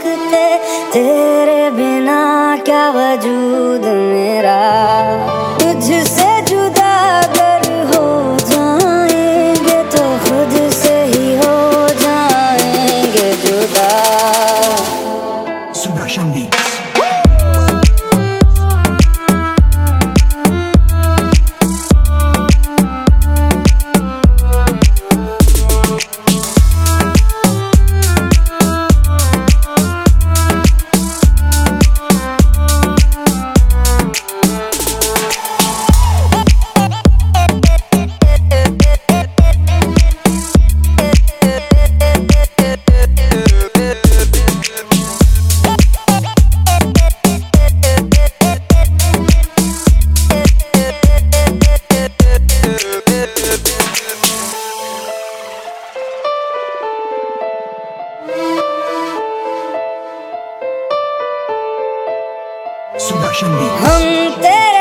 सकते तेरे बिना क्या वजूद 是你